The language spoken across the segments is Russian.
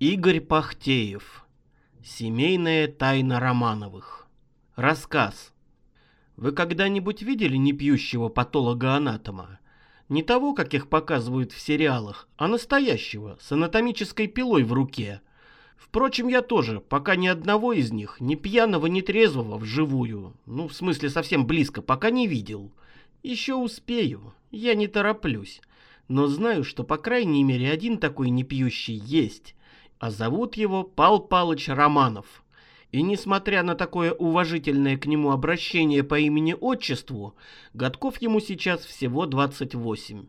Игорь Пахтеев. Семейная тайна Романовых. Рассказ. Вы когда-нибудь видели непьющего патолога-анатома? Не того, как их показывают в сериалах, а настоящего, с анатомической пилой в руке. Впрочем, я тоже, пока ни одного из них, ни пьяного, ни трезвого, вживую, ну, в смысле совсем близко, пока не видел. Еще успею, я не тороплюсь. Но знаю, что по крайней мере один такой непьющий есть а зовут его Пал Палыч Романов. И несмотря на такое уважительное к нему обращение по имени-отчеству, годков ему сейчас всего 28.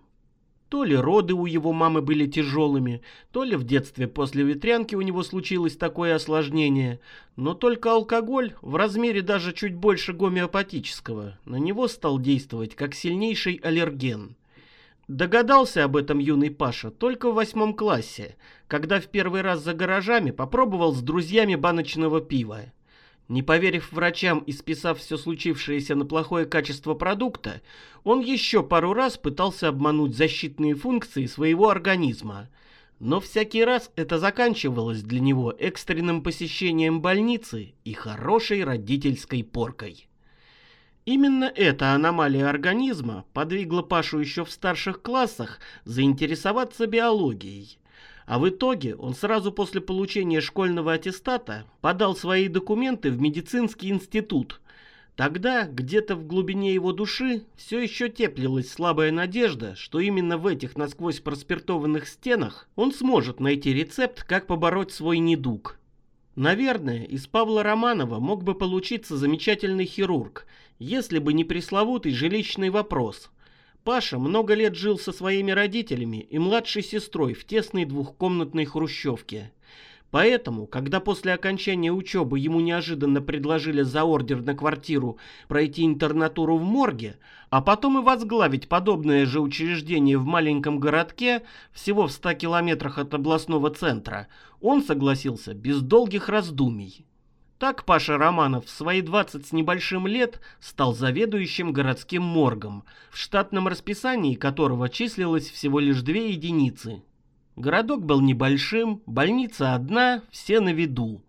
То ли роды у его мамы были тяжелыми, то ли в детстве после ветрянки у него случилось такое осложнение, но только алкоголь, в размере даже чуть больше гомеопатического, на него стал действовать как сильнейший аллерген. Догадался об этом юный Паша только в восьмом классе, когда в первый раз за гаражами попробовал с друзьями баночного пива. Не поверив врачам и списав все случившееся на плохое качество продукта, он еще пару раз пытался обмануть защитные функции своего организма. Но всякий раз это заканчивалось для него экстренным посещением больницы и хорошей родительской поркой. Именно эта аномалия организма подвигла Пашу еще в старших классах заинтересоваться биологией. А в итоге он сразу после получения школьного аттестата подал свои документы в медицинский институт. Тогда, где-то в глубине его души, все еще теплилась слабая надежда, что именно в этих насквозь проспиртованных стенах он сможет найти рецепт, как побороть свой недуг. Наверное, из Павла Романова мог бы получиться замечательный хирург, если бы не пресловутый жилищный вопрос. Паша много лет жил со своими родителями и младшей сестрой в тесной двухкомнатной хрущевке. Поэтому, когда после окончания учебы ему неожиданно предложили за ордер на квартиру пройти интернатуру в морге, а потом и возглавить подобное же учреждение в маленьком городке, всего в 100 километрах от областного центра, он согласился без долгих раздумий. Так Паша Романов в свои 20 с небольшим лет стал заведующим городским моргом, в штатном расписании которого числилось всего лишь две единицы. Городок был небольшим, больница одна, все на виду.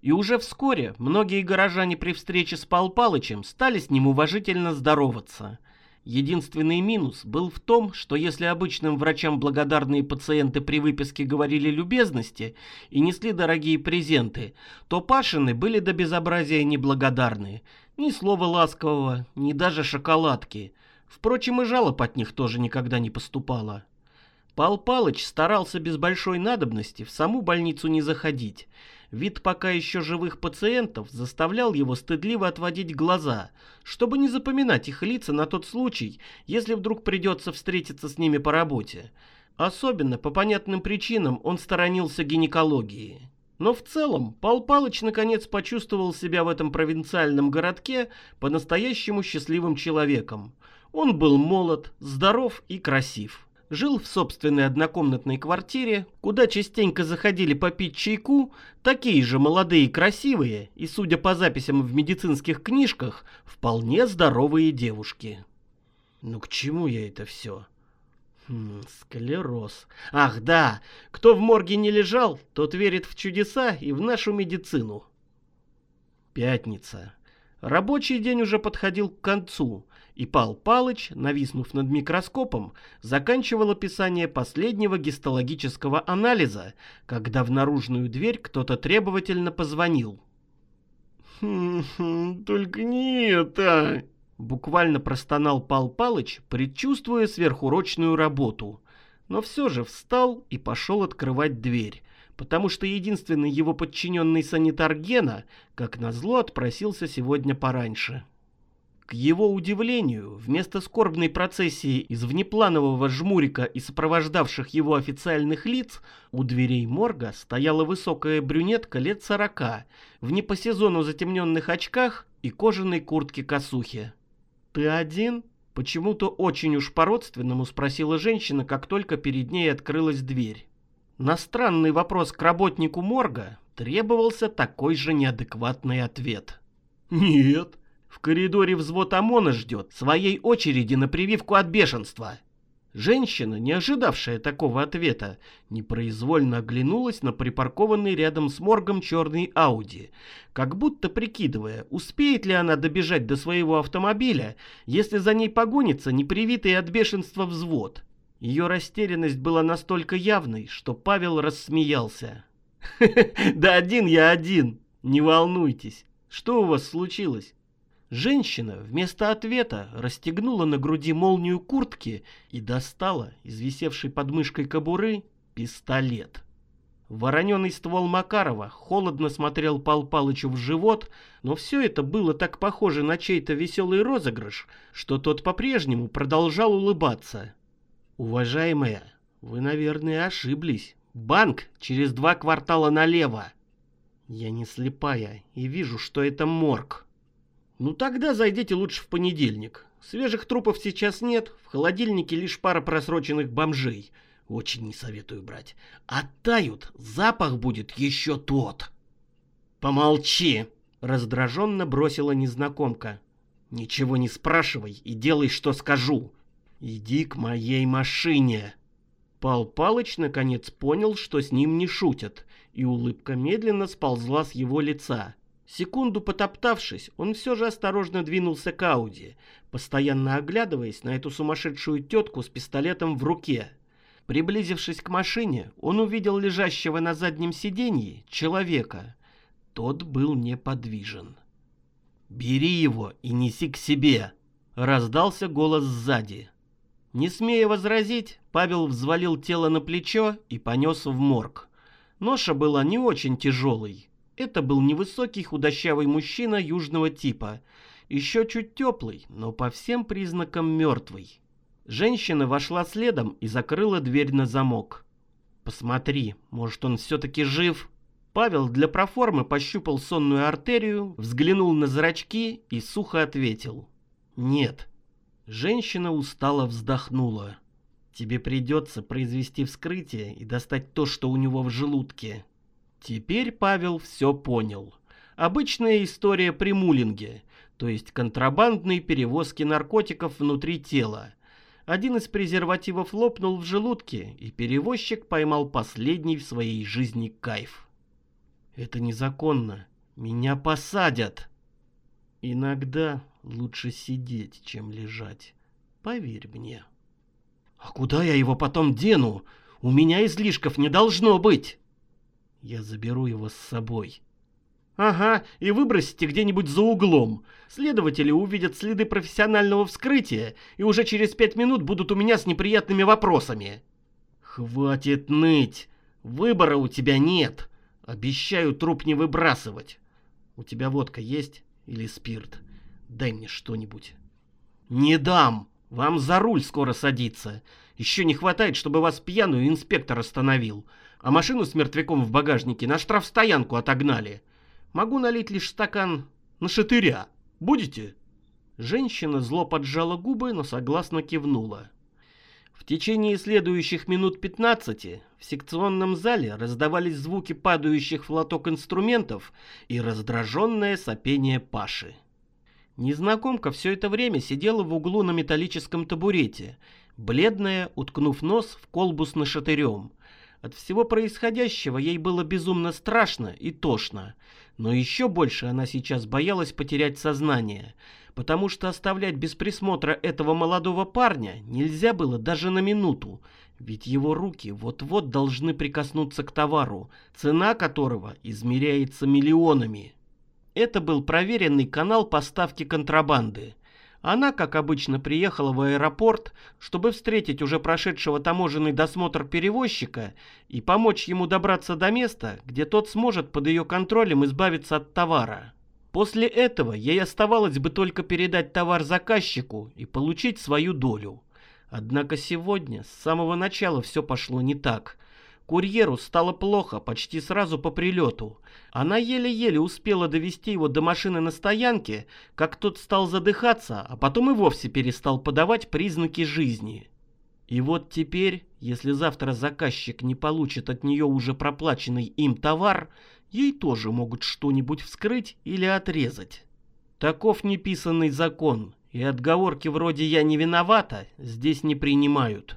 И уже вскоре многие горожане при встрече с Пал Палычем стали с ним уважительно здороваться – Единственный минус был в том, что если обычным врачам благодарные пациенты при выписке говорили любезности и несли дорогие презенты, то Пашины были до безобразия неблагодарны. Ни слова ласкового, ни даже шоколадки. Впрочем, и жалоб от них тоже никогда не поступало. Пал Палыч старался без большой надобности в саму больницу не заходить. Вид пока еще живых пациентов заставлял его стыдливо отводить глаза, чтобы не запоминать их лица на тот случай, если вдруг придется встретиться с ними по работе. Особенно по понятным причинам он сторонился гинекологии. Но в целом Пал Палыч наконец почувствовал себя в этом провинциальном городке по-настоящему счастливым человеком. Он был молод, здоров и красив жил в собственной однокомнатной квартире, куда частенько заходили попить чайку такие же молодые и красивые и, судя по записям в медицинских книжках, вполне здоровые девушки. Ну к чему я это все? Хм, склероз. Ах да, кто в морге не лежал, тот верит в чудеса и в нашу медицину. Пятница. Рабочий день уже подходил к концу, и Пал Палыч, нависнув над микроскопом, заканчивал описание последнего гистологического анализа, когда в наружную дверь кто-то требовательно позвонил. «Хм, только не это!» Буквально простонал Пал Палыч, предчувствуя сверхурочную работу. Но все же встал и пошел открывать дверь, потому что единственный его подчиненный санитар Гена, как назло, отпросился сегодня пораньше. К его удивлению, вместо скорбной процессии из внепланового жмурика и сопровождавших его официальных лиц, у дверей морга стояла высокая брюнетка лет сорока, в не по сезону затемненных очках и кожаной куртке-косухе. «Ты один?» — почему-то очень уж по-родственному спросила женщина, как только перед ней открылась дверь. На странный вопрос к работнику морга требовался такой же неадекватный ответ. «Нет, в коридоре взвод ОМОНа ждет своей очереди на прививку от бешенства». Женщина, не ожидавшая такого ответа, непроизвольно оглянулась на припаркованный рядом с моргом черный Ауди, как будто прикидывая, успеет ли она добежать до своего автомобиля, если за ней погонится непривитый от бешенства взвод. Ее растерянность была настолько явной, что Павел рассмеялся. «Да один я один, не волнуйтесь. Что у вас случилось?» Женщина вместо ответа расстегнула на груди молнию куртки и достала из висевшей под мышкой кобуры пистолет. Вороненый ствол Макарова холодно смотрел Пал Палычу в живот, но все это было так похоже на чей-то веселый розыгрыш, что тот по-прежнему продолжал улыбаться. «Уважаемая, вы, наверное, ошиблись. Банк через два квартала налево». «Я не слепая и вижу, что это морг». Ну тогда зайдите лучше в понедельник. Свежих трупов сейчас нет, в холодильнике лишь пара просроченных бомжей. Очень не советую брать. Оттают, запах будет еще тот. Помолчи, раздраженно бросила незнакомка. Ничего не спрашивай и делай, что скажу. Иди к моей машине. Пал Палыч наконец понял, что с ним не шутят, и улыбка медленно сползла с его лица. Секунду потоптавшись, он все же осторожно двинулся к Ауди, постоянно оглядываясь на эту сумасшедшую тетку с пистолетом в руке. Приблизившись к машине, он увидел лежащего на заднем сиденье человека. Тот был неподвижен. «Бери его и неси к себе!» — раздался голос сзади. Не смея возразить, Павел взвалил тело на плечо и понес в морг. Ноша была не очень тяжелой, это был невысокий худощавый мужчина южного типа, еще чуть теплый, но по всем признакам мертвый. Женщина вошла следом и закрыла дверь на замок. «Посмотри, может он все-таки жив?» Павел для проформы пощупал сонную артерию, взглянул на зрачки и сухо ответил. «Нет». Женщина устало вздохнула. «Тебе придется произвести вскрытие и достать то, что у него в желудке. Теперь Павел все понял. Обычная история при мулинге, то есть контрабандной перевозки наркотиков внутри тела. Один из презервативов лопнул в желудке, и перевозчик поймал последний в своей жизни кайф. «Это незаконно. Меня посадят!» «Иногда лучше сидеть, чем лежать. Поверь мне». «А куда я его потом дену? У меня излишков не должно быть!» Я заберу его с собой. Ага, и выбросите где-нибудь за углом. Следователи увидят следы профессионального вскрытия и уже через пять минут будут у меня с неприятными вопросами. Хватит ныть. Выбора у тебя нет. Обещаю труп не выбрасывать. У тебя водка есть или спирт? Дай мне что-нибудь. Не дам. Вам за руль скоро садиться. Еще не хватает, чтобы вас пьяную инспектор остановил а машину с мертвяком в багажнике на штрафстоянку отогнали. Могу налить лишь стакан на шатыря. Будете?» Женщина зло поджала губы, но согласно кивнула. В течение следующих минут 15 в секционном зале раздавались звуки падающих в лоток инструментов и раздраженное сопение Паши. Незнакомка все это время сидела в углу на металлическом табурете, бледная, уткнув нос в колбу с нашатырем – от всего происходящего ей было безумно страшно и тошно, но еще больше она сейчас боялась потерять сознание, потому что оставлять без присмотра этого молодого парня нельзя было даже на минуту, ведь его руки вот-вот должны прикоснуться к товару, цена которого измеряется миллионами. Это был проверенный канал поставки контрабанды. Она, как обычно, приехала в аэропорт, чтобы встретить уже прошедшего таможенный досмотр перевозчика и помочь ему добраться до места, где тот сможет под ее контролем избавиться от товара. После этого ей оставалось бы только передать товар заказчику и получить свою долю. Однако сегодня с самого начала все пошло не так – Курьеру стало плохо почти сразу по прилету. Она еле-еле успела довести его до машины на стоянке, как тот стал задыхаться, а потом и вовсе перестал подавать признаки жизни. И вот теперь, если завтра заказчик не получит от нее уже проплаченный им товар, ей тоже могут что-нибудь вскрыть или отрезать. Таков неписанный закон, и отговорки вроде «я не виновата» здесь не принимают.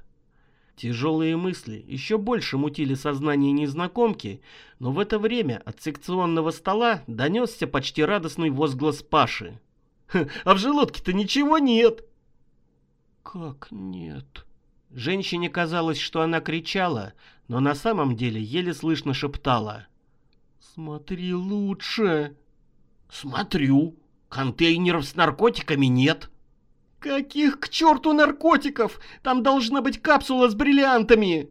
Тяжелые мысли еще больше мутили сознание незнакомки, но в это время от секционного стола донесся почти радостный возглас Паши. «А в желудке-то ничего нет!» «Как нет?» Женщине казалось, что она кричала, но на самом деле еле слышно шептала. «Смотри лучше!» «Смотрю. Контейнеров с наркотиками нет». «Каких к черту наркотиков? Там должна быть капсула с бриллиантами!»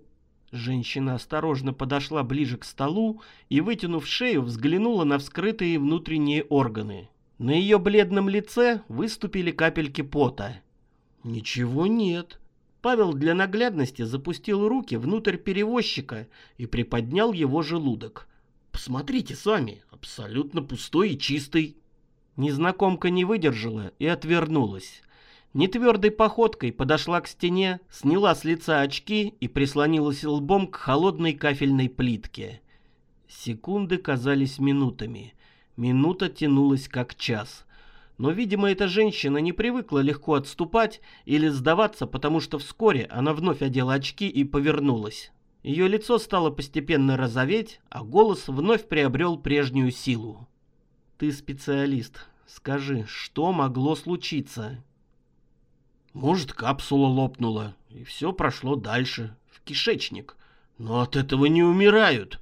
Женщина осторожно подошла ближе к столу и, вытянув шею, взглянула на вскрытые внутренние органы. На ее бледном лице выступили капельки пота. «Ничего нет». Павел для наглядности запустил руки внутрь перевозчика и приподнял его желудок. «Посмотрите сами, абсолютно пустой и чистый». Незнакомка не выдержала и отвернулась. Нетвердой походкой подошла к стене, сняла с лица очки и прислонилась лбом к холодной кафельной плитке. Секунды казались минутами. Минута тянулась как час. Но, видимо, эта женщина не привыкла легко отступать или сдаваться, потому что вскоре она вновь одела очки и повернулась. Ее лицо стало постепенно розоветь, а голос вновь приобрел прежнюю силу. «Ты специалист. Скажи, что могло случиться?» Может, капсула лопнула, и все прошло дальше, в кишечник. Но от этого не умирают.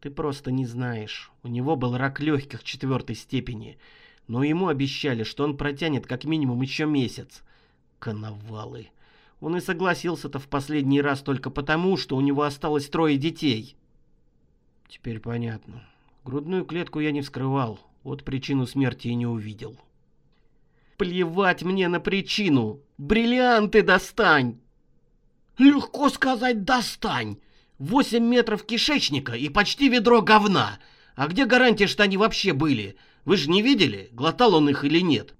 Ты просто не знаешь. У него был рак легких четвертой степени, но ему обещали, что он протянет как минимум еще месяц. Коновалы. Он и согласился-то в последний раз только потому, что у него осталось трое детей. Теперь понятно. Грудную клетку я не вскрывал, вот причину смерти и не увидел. Плевать мне на причину. Бриллианты достань. Легко сказать «достань». Восемь метров кишечника и почти ведро говна. А где гарантия, что они вообще были? Вы же не видели, глотал он их или нет?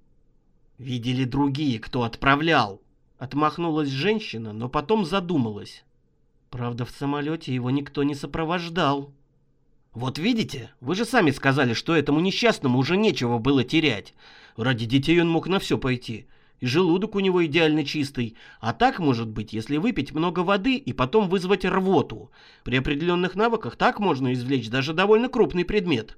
Видели другие, кто отправлял. Отмахнулась женщина, но потом задумалась. Правда, в самолете его никто не сопровождал. Вот видите, вы же сами сказали, что этому несчастному уже нечего было терять. Ради детей он мог на все пойти. И желудок у него идеально чистый. А так может быть, если выпить много воды и потом вызвать рвоту. При определенных навыках так можно извлечь даже довольно крупный предмет.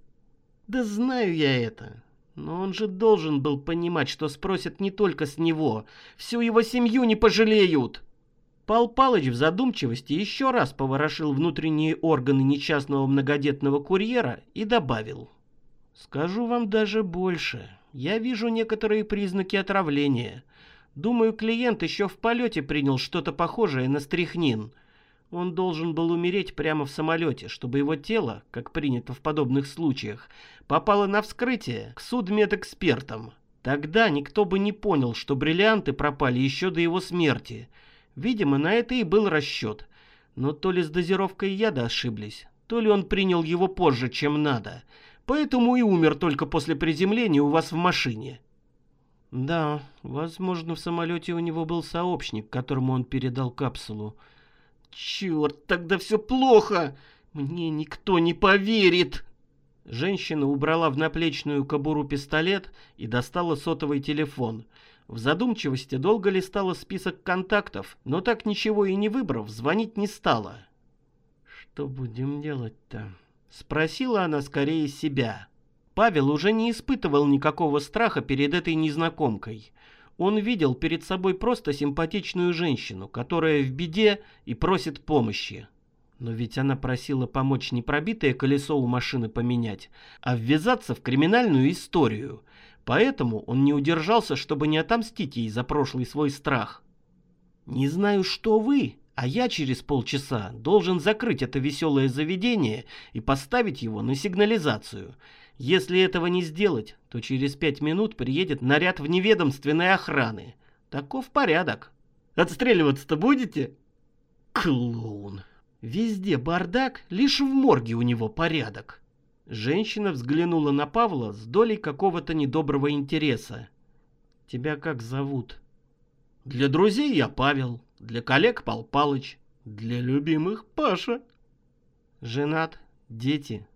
Да знаю я это. Но он же должен был понимать, что спросят не только с него. Всю его семью не пожалеют. Пал Палыч в задумчивости еще раз поворошил внутренние органы несчастного многодетного курьера и добавил. «Скажу вам даже больше. Я вижу некоторые признаки отравления. Думаю, клиент еще в полете принял что-то похожее на стрихнин. Он должен был умереть прямо в самолете, чтобы его тело, как принято в подобных случаях, попало на вскрытие к судмедэкспертам. Тогда никто бы не понял, что бриллианты пропали еще до его смерти. Видимо, на это и был расчет. Но то ли с дозировкой яда ошиблись, то ли он принял его позже, чем надо — поэтому и умер только после приземления у вас в машине. Да, возможно, в самолете у него был сообщник, которому он передал капсулу. Черт, тогда все плохо! Мне никто не поверит! Женщина убрала в наплечную кобуру пистолет и достала сотовый телефон. В задумчивости долго листала список контактов, но так ничего и не выбрав, звонить не стала. «Что будем делать-то?» Спросила она скорее себя. Павел уже не испытывал никакого страха перед этой незнакомкой. Он видел перед собой просто симпатичную женщину, которая в беде и просит помощи. Но ведь она просила помочь не пробитое колесо у машины поменять, а ввязаться в криминальную историю. Поэтому он не удержался, чтобы не отомстить ей за прошлый свой страх. «Не знаю, что вы, а я через полчаса должен закрыть это веселое заведение и поставить его на сигнализацию. Если этого не сделать, то через пять минут приедет наряд вневедомственной охраны. Таков порядок. Отстреливаться-то будете? Клоун. Везде бардак, лишь в морге у него порядок. Женщина взглянула на Павла с долей какого-то недоброго интереса. «Тебя как зовут?» «Для друзей я Павел, для коллег Пал Палыч, для любимых Паша. Женат? Дети?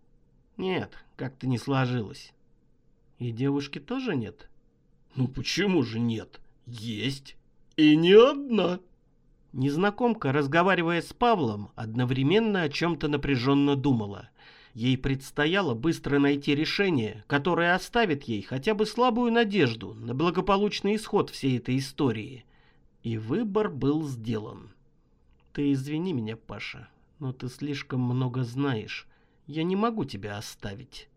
Нет, как-то не сложилось. И девушки тоже нет? Ну почему же нет? Есть. И не одна. Незнакомка, разговаривая с Павлом, одновременно о чем-то напряженно думала. Ей предстояло быстро найти решение, которое оставит ей хотя бы слабую надежду на благополучный исход всей этой истории. И выбор был сделан. Ты извини меня, Паша, но ты слишком много знаешь. Я не могу тебя оставить.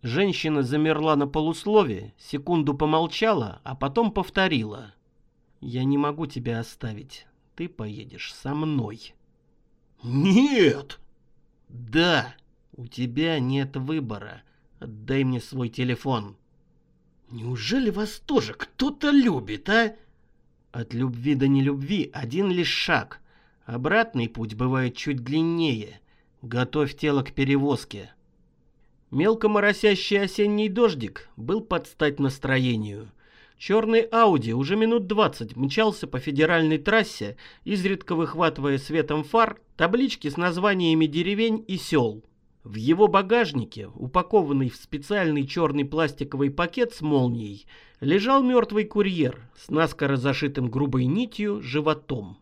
Женщина замерла на полуслове, секунду помолчала, а потом повторила. Я не могу тебя оставить. Ты поедешь со мной. Нет! Да, у тебя нет выбора. Отдай мне свой телефон. Неужели вас тоже кто-то любит, а? От любви до нелюбви один лишь шаг. Обратный путь бывает чуть длиннее. Готовь тело к перевозке. Мелко моросящий осенний дождик был под стать настроению. Черный Ауди уже минут двадцать мчался по федеральной трассе, изредка выхватывая светом фар таблички с названиями деревень и сел. В его багажнике, упакованный в специальный черный пластиковый пакет с молнией, лежал мертвый курьер с наскоро зашитым грубой нитью животом.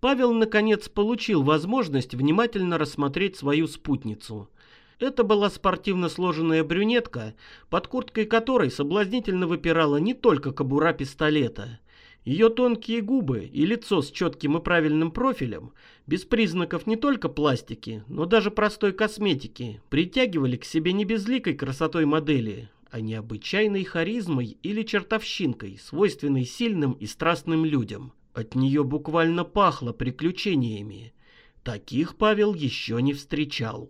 Павел, наконец, получил возможность внимательно рассмотреть свою спутницу. Это была спортивно сложенная брюнетка, под курткой которой соблазнительно выпирала не только кобура пистолета. Ее тонкие губы и лицо с четким и правильным профилем, без признаков не только пластики, но даже простой косметики, притягивали к себе не безликой красотой модели, а необычайной харизмой или чертовщинкой, свойственной сильным и страстным людям. От нее буквально пахло приключениями. Таких Павел еще не встречал.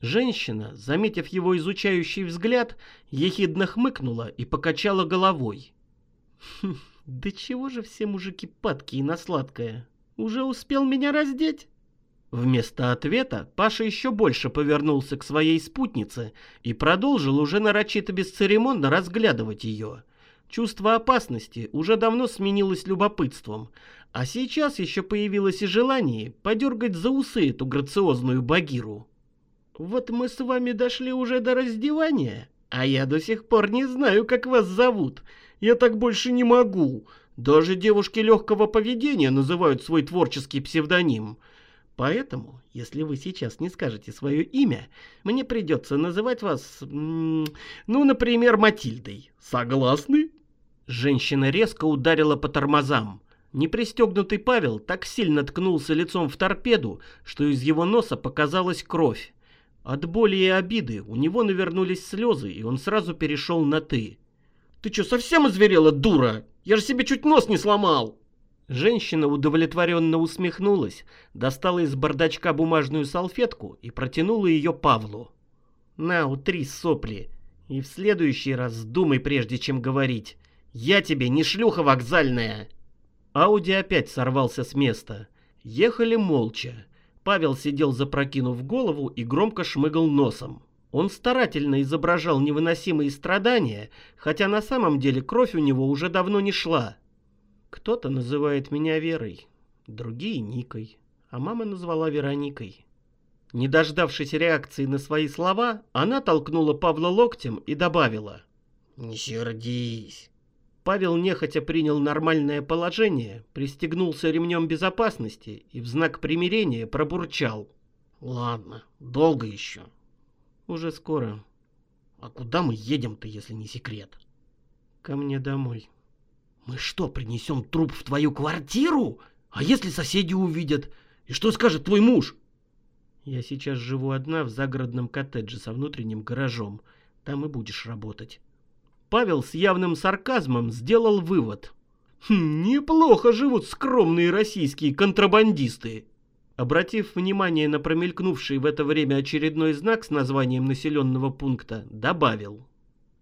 Женщина, заметив его изучающий взгляд, ехидно хмыкнула и покачала головой. «Хм, «Да чего же все мужики падки и на сладкое? Уже успел меня раздеть?» Вместо ответа Паша еще больше повернулся к своей спутнице и продолжил уже нарочито бесцеремонно разглядывать ее. Чувство опасности уже давно сменилось любопытством, а сейчас еще появилось и желание подергать за усы эту грациозную багиру. Вот мы с вами дошли уже до раздевания, а я до сих пор не знаю, как вас зовут. Я так больше не могу. Даже девушки легкого поведения называют свой творческий псевдоним. Поэтому, если вы сейчас не скажете свое имя, мне придется называть вас, ну, например, Матильдой. Согласны? Женщина резко ударила по тормозам. Непристегнутый Павел так сильно ткнулся лицом в торпеду, что из его носа показалась кровь. От боли и обиды у него навернулись слезы, и он сразу перешел на «ты». «Ты что, совсем озверела, дура? Я же себе чуть нос не сломал!» Женщина удовлетворенно усмехнулась, достала из бардачка бумажную салфетку и протянула ее Павлу. «На, утри сопли, и в следующий раз думай, прежде чем говорить. Я тебе не шлюха вокзальная!» Ауди опять сорвался с места. Ехали молча. Павел сидел запрокинув голову и громко шмыгал носом. Он старательно изображал невыносимые страдания, хотя на самом деле кровь у него уже давно не шла. Кто-то называет меня Верой, другие — Никой, а мама назвала Вероникой. Не дождавшись реакции на свои слова, она толкнула Павла локтем и добавила. «Не сердись. Павел нехотя принял нормальное положение, пристегнулся ремнем безопасности и в знак примирения пробурчал. «Ладно, долго еще?» «Уже скоро». «А куда мы едем-то, если не секрет?» «Ко мне домой». «Мы что, принесем труп в твою квартиру? А если соседи увидят? И что скажет твой муж?» «Я сейчас живу одна в загородном коттедже со внутренним гаражом. Там и будешь работать». Павел с явным сарказмом сделал вывод. «Хм, «Неплохо живут скромные российские контрабандисты». Обратив внимание на промелькнувший в это время очередной знак с названием населенного пункта, добавил.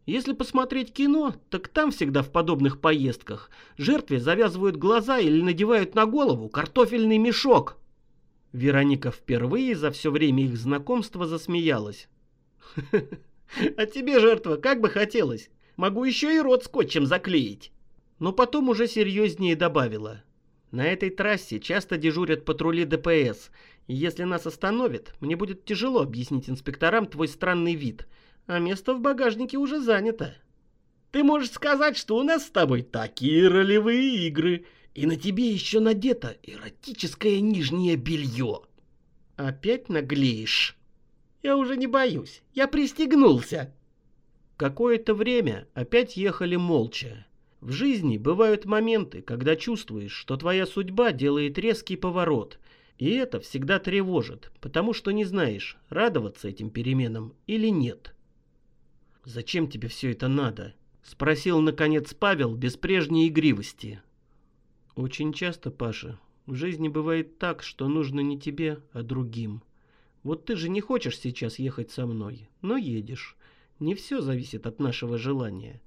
Если посмотреть кино, так там всегда в подобных поездках жертве завязывают глаза или надевают на голову картофельный мешок. Вероника впервые за все время их знакомства засмеялась. «А тебе, жертва, как бы хотелось? Могу еще и рот скотчем заклеить. Но потом уже серьезнее добавила. На этой трассе часто дежурят патрули ДПС, и если нас остановят, мне будет тяжело объяснить инспекторам твой странный вид, а место в багажнике уже занято. Ты можешь сказать, что у нас с тобой такие ролевые игры, И на тебе еще надето эротическое нижнее белье. Опять наглеешь? Я уже не боюсь. Я пристегнулся. Какое-то время опять ехали молча. В жизни бывают моменты, когда чувствуешь, что твоя судьба делает резкий поворот, и это всегда тревожит, потому что не знаешь, радоваться этим переменам или нет. «Зачем тебе все это надо?» — спросил, наконец, Павел без прежней игривости. «Очень часто, Паша, в жизни бывает так, что нужно не тебе, а другим. Вот ты же не хочешь сейчас ехать со мной, но едешь. Не все зависит от нашего желания.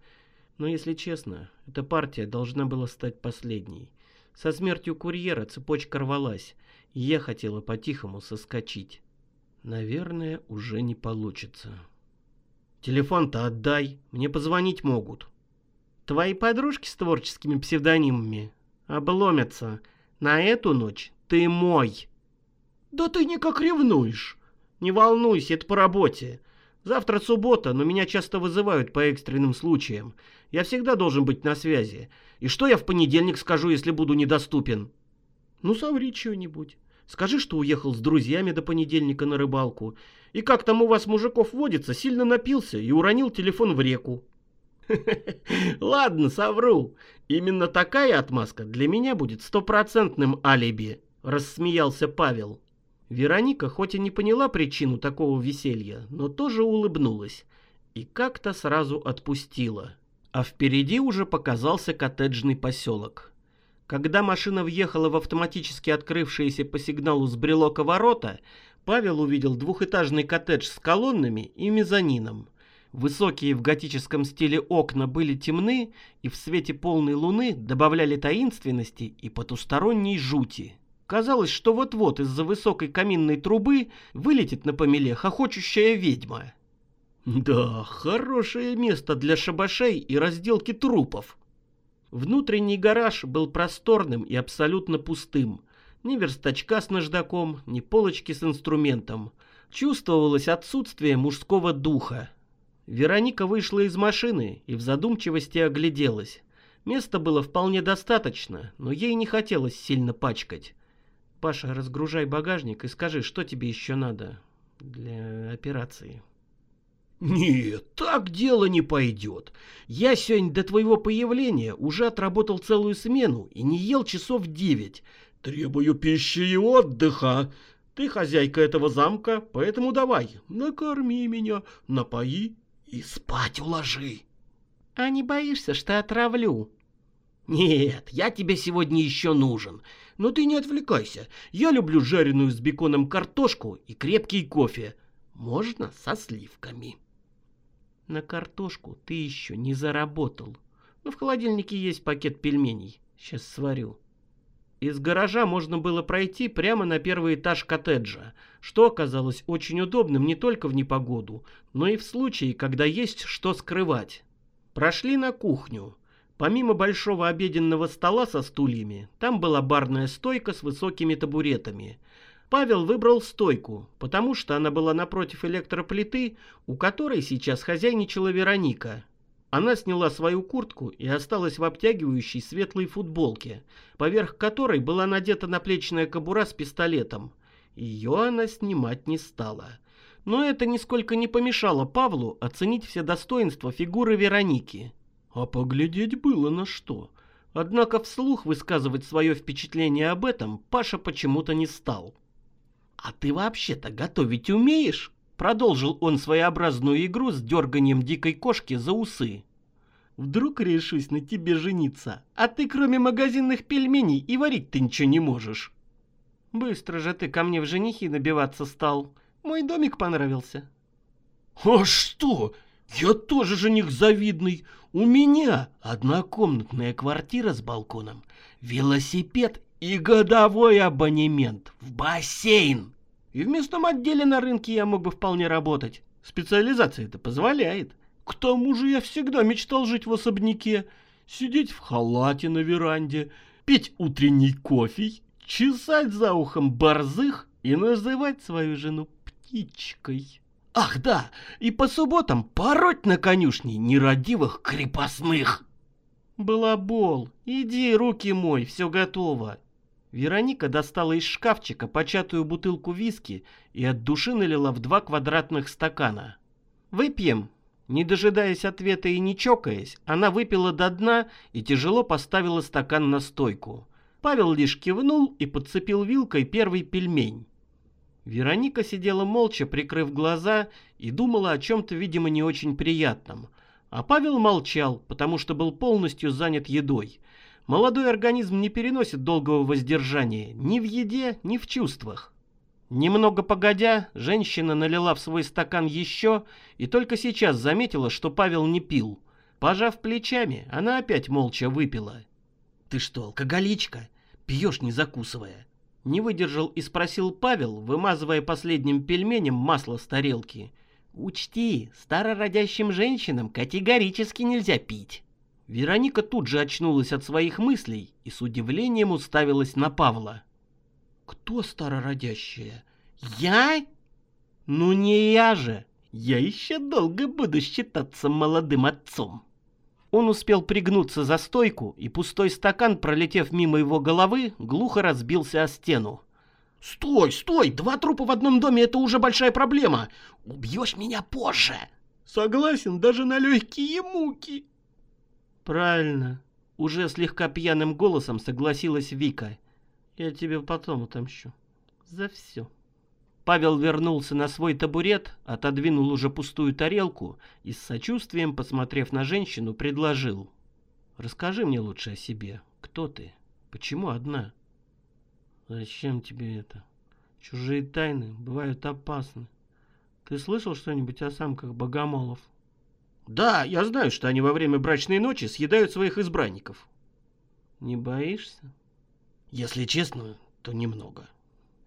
Но если честно, эта партия должна была стать последней. Со смертью курьера цепочка рвалась, и я хотела по-тихому соскочить. Наверное, уже не получится. Телефон-то отдай, мне позвонить могут. Твои подружки с творческими псевдонимами обломятся. На эту ночь ты мой. Да ты никак ревнуешь. Не волнуйся, это по работе. Завтра суббота, но меня часто вызывают по экстренным случаям. Я всегда должен быть на связи. И что я в понедельник скажу, если буду недоступен? Ну, соври что-нибудь. Скажи, что уехал с друзьями до понедельника на рыбалку. И как там у вас мужиков водится, сильно напился и уронил телефон в реку. Ладно, совру. Именно такая отмазка для меня будет стопроцентным алиби, рассмеялся Павел. Вероника хоть и не поняла причину такого веселья, но тоже улыбнулась и как-то сразу отпустила. А впереди уже показался коттеджный поселок. Когда машина въехала в автоматически открывшиеся по сигналу с брелока ворота, Павел увидел двухэтажный коттедж с колоннами и мезонином. Высокие в готическом стиле окна были темны и в свете полной луны добавляли таинственности и потусторонней жути. Казалось, что вот-вот из-за высокой каминной трубы вылетит на помеле хохочущая ведьма. Да, хорошее место для шабашей и разделки трупов. Внутренний гараж был просторным и абсолютно пустым. Ни верстачка с наждаком, ни полочки с инструментом. Чувствовалось отсутствие мужского духа. Вероника вышла из машины и в задумчивости огляделась. Места было вполне достаточно, но ей не хотелось сильно пачкать. «Паша, разгружай багажник и скажи, что тебе еще надо для операции». «Нет, так дело не пойдет. Я сегодня до твоего появления уже отработал целую смену и не ел часов девять. Требую пищи и отдыха. Ты хозяйка этого замка, поэтому давай, накорми меня, напои и спать уложи». «А не боишься, что отравлю?» «Нет, я тебе сегодня еще нужен. Но ты не отвлекайся. Я люблю жареную с беконом картошку и крепкий кофе. Можно со сливками». На картошку ты еще не заработал. Но в холодильнике есть пакет пельменей. Сейчас сварю. Из гаража можно было пройти прямо на первый этаж коттеджа, что оказалось очень удобным не только в непогоду, но и в случае, когда есть что скрывать. Прошли на кухню. Помимо большого обеденного стола со стульями, там была барная стойка с высокими табуретами – Павел выбрал стойку, потому что она была напротив электроплиты, у которой сейчас хозяйничала Вероника. Она сняла свою куртку и осталась в обтягивающей светлой футболке, поверх которой была надета наплечная кобура с пистолетом. Ее она снимать не стала. Но это нисколько не помешало Павлу оценить все достоинства фигуры Вероники. А поглядеть было на что. Однако вслух высказывать свое впечатление об этом Паша почему-то не стал. «А ты вообще-то готовить умеешь?» Продолжил он своеобразную игру с дерганием дикой кошки за усы. «Вдруг решусь на тебе жениться, а ты кроме магазинных пельменей и варить ты ничего не можешь». «Быстро же ты ко мне в женихи набиваться стал. Мой домик понравился». «А что? Я тоже жених завидный. У меня однокомнатная квартира с балконом, велосипед и годовой абонемент в бассейн. И в местном отделе на рынке я мог бы вполне работать. Специализация это позволяет. К тому же я всегда мечтал жить в особняке, сидеть в халате на веранде, пить утренний кофе, чесать за ухом борзых и называть свою жену птичкой. Ах да, и по субботам пороть на конюшне нерадивых крепостных. «Балабол, иди, руки мой, все готово». Вероника достала из шкафчика початую бутылку виски и от души налила в два квадратных стакана. «Выпьем». Не дожидаясь ответа и не чокаясь, она выпила до дна и тяжело поставила стакан на стойку. Павел лишь кивнул и подцепил вилкой первый пельмень. Вероника сидела молча, прикрыв глаза, и думала о чем-то, видимо, не очень приятном. А Павел молчал, потому что был полностью занят едой. Молодой организм не переносит долгого воздержания ни в еде, ни в чувствах. Немного погодя, женщина налила в свой стакан еще и только сейчас заметила, что Павел не пил. Пожав плечами, она опять молча выпила. «Ты что, алкоголичка? Пьешь, не закусывая?» Не выдержал и спросил Павел, вымазывая последним пельменем масло с тарелки. «Учти, старородящим женщинам категорически нельзя пить». Вероника тут же очнулась от своих мыслей и с удивлением уставилась на Павла. Кто старородящая? Я? Ну не я же. Я еще долго буду считаться молодым отцом. Он успел пригнуться за стойку, и пустой стакан, пролетев мимо его головы, глухо разбился о стену. «Стой, стой! Два трупа в одном доме — это уже большая проблема! Убьешь меня позже!» «Согласен даже на легкие муки!» «Правильно!» — уже слегка пьяным голосом согласилась Вика. Я тебе потом отомщу. За все. Павел вернулся на свой табурет, отодвинул уже пустую тарелку и с сочувствием, посмотрев на женщину, предложил. «Расскажи мне лучше о себе. Кто ты? Почему одна?» «Зачем тебе это? Чужие тайны бывают опасны. Ты слышал что-нибудь о самках богомолов?» «Да, я знаю, что они во время брачной ночи съедают своих избранников». «Не боишься?» Если честно, то немного.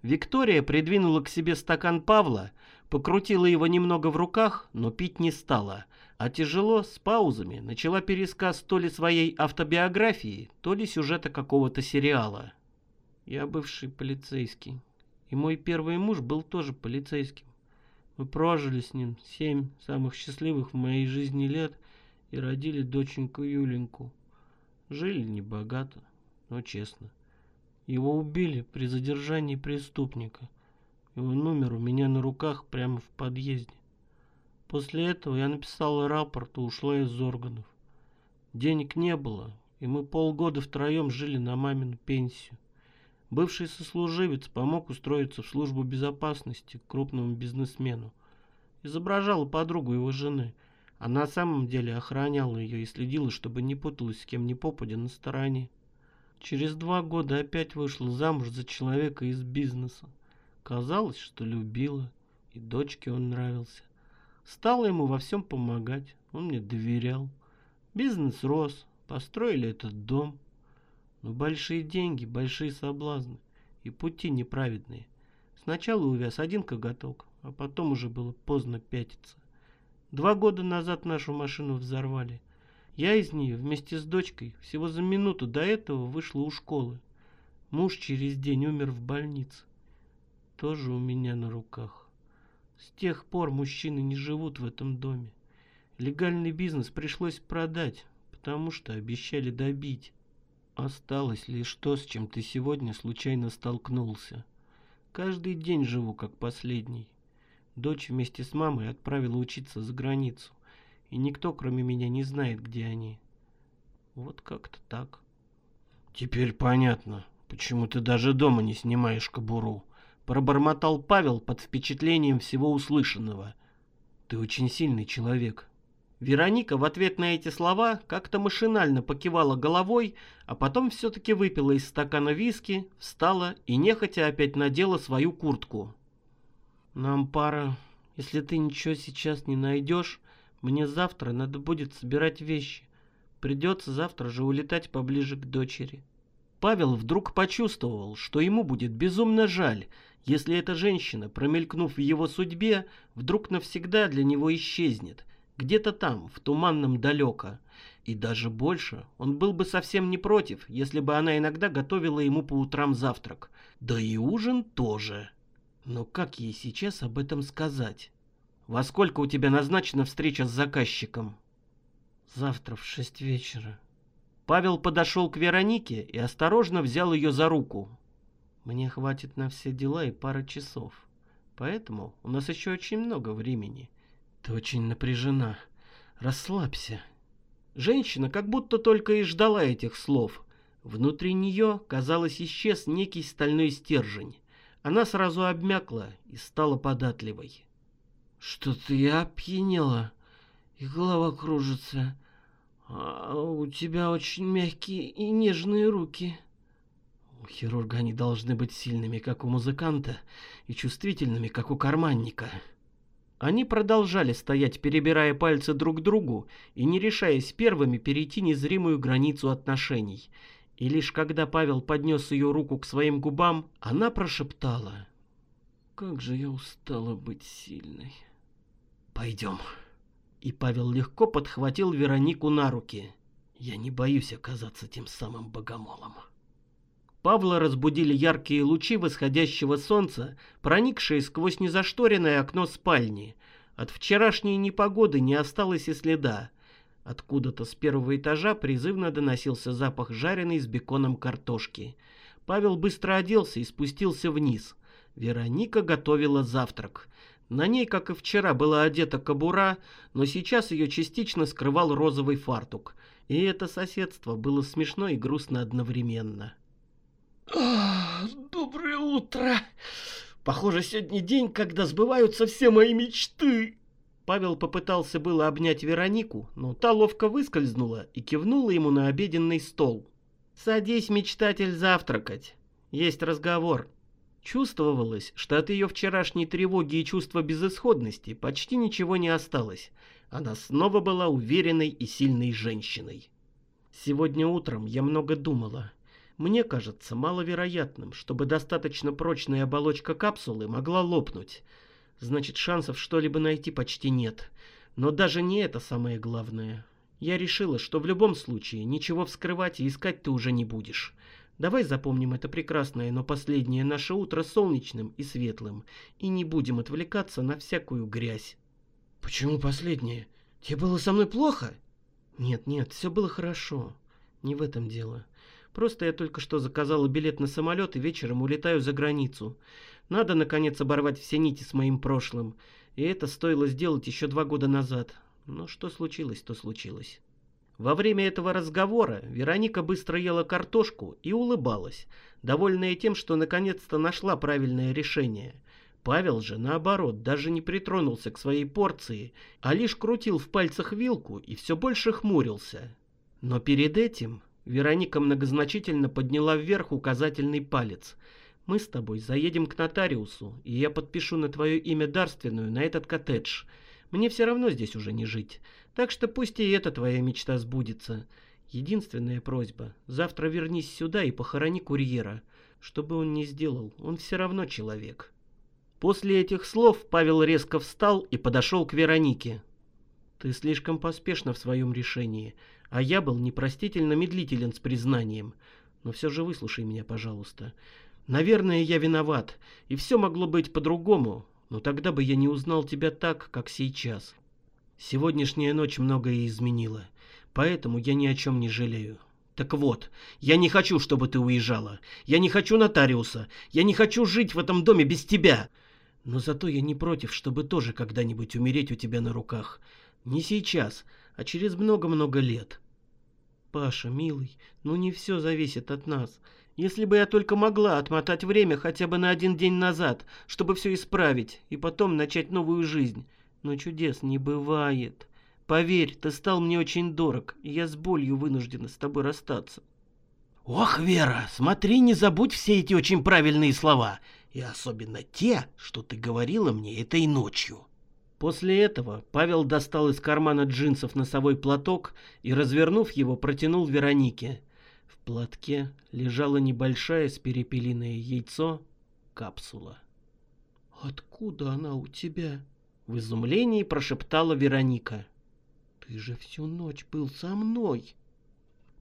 Виктория придвинула к себе стакан Павла, покрутила его немного в руках, но пить не стала, а тяжело, с паузами, начала пересказ то ли своей автобиографии, то ли сюжета какого-то сериала. Я бывший полицейский, и мой первый муж был тоже полицейским. Мы прожили с ним семь самых счастливых в моей жизни лет и родили доченьку Юленьку. Жили небогато, но честно. Его убили при задержании преступника. И он умер у меня на руках прямо в подъезде. После этого я написала рапорт и ушла из органов. Денег не было, и мы полгода втроем жили на мамину пенсию. Бывший сослуживец помог устроиться в службу безопасности к крупному бизнесмену. Изображала подругу его жены, а на самом деле охраняла ее и следила, чтобы не путалась с кем ни попадя на стороне. Через два года опять вышла замуж за человека из бизнеса. Казалось, что любила, и дочке он нравился. Стала ему во всем помогать, он мне доверял. Бизнес рос, построили этот дом. Но большие деньги, большие соблазны и пути неправедные. Сначала увяз один коготок, а потом уже было поздно пятиться. Два года назад нашу машину взорвали. Я из нее вместе с дочкой всего за минуту до этого вышла у школы. Муж через день умер в больнице. Тоже у меня на руках. С тех пор мужчины не живут в этом доме. Легальный бизнес пришлось продать, потому что обещали добить. Осталось лишь то, с чем ты сегодня случайно столкнулся. Каждый день живу как последний. Дочь вместе с мамой отправила учиться за границу и никто, кроме меня, не знает, где они. Вот как-то так. Теперь понятно, почему ты даже дома не снимаешь кобуру. Пробормотал Павел под впечатлением всего услышанного. Ты очень сильный человек. Вероника в ответ на эти слова как-то машинально покивала головой, а потом все-таки выпила из стакана виски, встала и нехотя опять надела свою куртку. «Нам пара. Если ты ничего сейчас не найдешь, мне завтра надо будет собирать вещи. Придется завтра же улетать поближе к дочери. Павел вдруг почувствовал, что ему будет безумно жаль, если эта женщина, промелькнув в его судьбе, вдруг навсегда для него исчезнет, где-то там, в туманном далеко. И даже больше, он был бы совсем не против, если бы она иногда готовила ему по утрам завтрак. Да и ужин тоже. Но как ей сейчас об этом сказать? Во сколько у тебя назначена встреча с заказчиком? Завтра в шесть вечера. Павел подошел к Веронике и осторожно взял ее за руку. Мне хватит на все дела и пара часов. Поэтому у нас еще очень много времени. Ты очень напряжена. Расслабься. Женщина как будто только и ждала этих слов. Внутри нее, казалось, исчез некий стальной стержень. Она сразу обмякла и стала податливой. «Что-то я опьянела, и голова кружится. А у тебя очень мягкие и нежные руки». У хирурга они должны быть сильными, как у музыканта, и чувствительными, как у карманника. Они продолжали стоять, перебирая пальцы друг другу и не решаясь первыми перейти незримую границу отношений. И лишь когда Павел поднес ее руку к своим губам, она прошептала. «Как же я устала быть сильной. Пойдем». И Павел легко подхватил Веронику на руки. «Я не боюсь оказаться тем самым богомолом». Павла разбудили яркие лучи восходящего солнца, проникшие сквозь незашторенное окно спальни. От вчерашней непогоды не осталось и следа. Откуда-то с первого этажа призывно доносился запах жареной с беконом картошки. Павел быстро оделся и спустился вниз. Вероника готовила завтрак. На ней, как и вчера, была одета кобура, но сейчас ее частично скрывал розовый фартук. И это соседство было смешно и грустно одновременно. «Доброе утро! Похоже, сегодня день, когда сбываются все мои мечты!» Павел попытался было обнять Веронику, но та ловко выскользнула и кивнула ему на обеденный стол. «Садись, мечтатель, завтракать. Есть разговор». Чувствовалось, что от ее вчерашней тревоги и чувства безысходности почти ничего не осталось. Она снова была уверенной и сильной женщиной. «Сегодня утром я много думала. Мне кажется маловероятным, чтобы достаточно прочная оболочка капсулы могла лопнуть. Значит, шансов что-либо найти почти нет. Но даже не это самое главное. Я решила, что в любом случае ничего вскрывать и искать ты уже не будешь. Давай запомним это прекрасное, но последнее наше утро солнечным и светлым, и не будем отвлекаться на всякую грязь. Почему последнее? Тебе было со мной плохо? Нет, нет, все было хорошо. Не в этом дело. Просто я только что заказала билет на самолет и вечером улетаю за границу. Надо, наконец, оборвать все нити с моим прошлым. И это стоило сделать еще два года назад. Но что случилось, то случилось. Во время этого разговора Вероника быстро ела картошку и улыбалась, довольная тем, что наконец-то нашла правильное решение. Павел же, наоборот, даже не притронулся к своей порции, а лишь крутил в пальцах вилку и все больше хмурился. Но перед этим Вероника многозначительно подняла вверх указательный палец. «Мы с тобой заедем к нотариусу, и я подпишу на твое имя дарственную на этот коттедж. Мне все равно здесь уже не жить, так что пусть и эта твоя мечта сбудется. Единственная просьба — завтра вернись сюда и похорони курьера. Что бы он ни сделал, он все равно человек». После этих слов Павел резко встал и подошел к Веронике. «Ты слишком поспешна в своем решении а я был непростительно медлителен с признанием. Но все же выслушай меня, пожалуйста. Наверное, я виноват, и все могло быть по-другому, но тогда бы я не узнал тебя так, как сейчас. Сегодняшняя ночь многое изменила, поэтому я ни о чем не жалею. Так вот, я не хочу, чтобы ты уезжала. Я не хочу нотариуса. Я не хочу жить в этом доме без тебя. Но зато я не против, чтобы тоже когда-нибудь умереть у тебя на руках. Не сейчас, а через много-много лет. Паша, милый, ну не все зависит от нас. Если бы я только могла отмотать время хотя бы на один день назад, чтобы все исправить и потом начать новую жизнь. Но чудес не бывает. Поверь, ты стал мне очень дорог, и я с болью вынуждена с тобой расстаться. Ох, Вера, смотри, не забудь все эти очень правильные слова. И особенно те, что ты говорила мне этой ночью. После этого Павел достал из кармана джинсов носовой платок и, развернув его, протянул Веронике. Платке лежало небольшое сперепелиное яйцо, капсула. «Откуда она у тебя?» — в изумлении прошептала Вероника. «Ты же всю ночь был со мной!»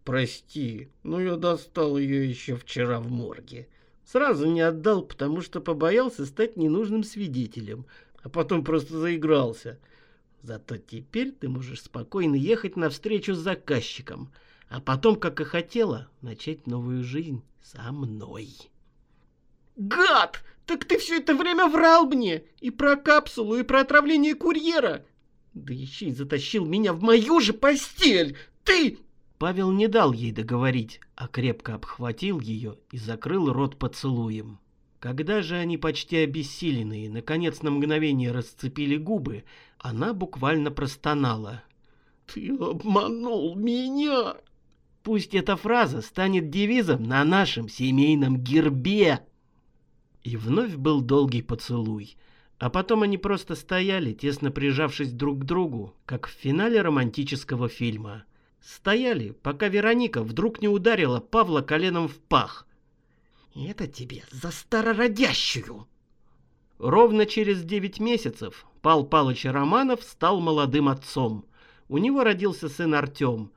«Прости, но я достал ее еще вчера в морге. Сразу не отдал, потому что побоялся стать ненужным свидетелем, а потом просто заигрался. Зато теперь ты можешь спокойно ехать навстречу с заказчиком. А потом, как и хотела, начать новую жизнь со мной. Гад! Так ты все это время врал мне! И про капсулу, и про отравление курьера! Да еще и затащил меня в мою же постель! Ты... Павел не дал ей договорить, а крепко обхватил ее и закрыл рот поцелуем. Когда же они почти обессиленные, наконец на мгновение расцепили губы, она буквально простонала. «Ты обманул меня!» Пусть эта фраза станет девизом на нашем семейном гербе. И вновь был долгий поцелуй. А потом они просто стояли, тесно прижавшись друг к другу, как в финале романтического фильма. Стояли, пока Вероника вдруг не ударила Павла коленом в пах. «Это тебе за старородящую!» Ровно через девять месяцев Пал Палыч Романов стал молодым отцом. У него родился сын Артем.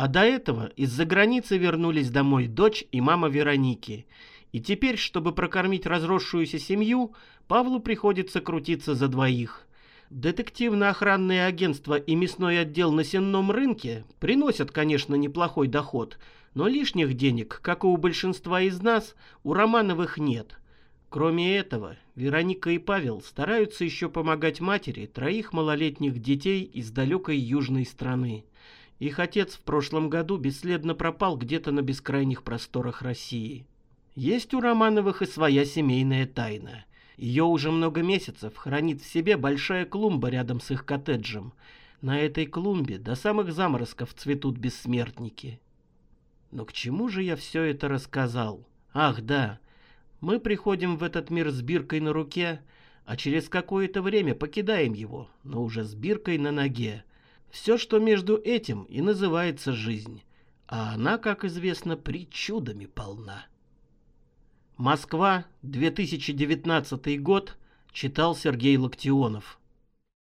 А до этого из-за границы вернулись домой дочь и мама Вероники. И теперь, чтобы прокормить разросшуюся семью, Павлу приходится крутиться за двоих. Детективно-охранное агентство и мясной отдел на сенном рынке приносят, конечно, неплохой доход, но лишних денег, как и у большинства из нас, у Романовых нет. Кроме этого, Вероника и Павел стараются еще помогать матери троих малолетних детей из далекой южной страны. Их отец в прошлом году бесследно пропал где-то на бескрайних просторах России. Есть у Романовых и своя семейная тайна. Ее уже много месяцев хранит в себе большая клумба рядом с их коттеджем. На этой клумбе до самых заморозков цветут бессмертники. Но к чему же я все это рассказал? Ах, да, мы приходим в этот мир с биркой на руке, а через какое-то время покидаем его, но уже с биркой на ноге. Все, что между этим и называется жизнь, а она, как известно, причудами полна. Москва, 2019 год, читал Сергей Локтионов.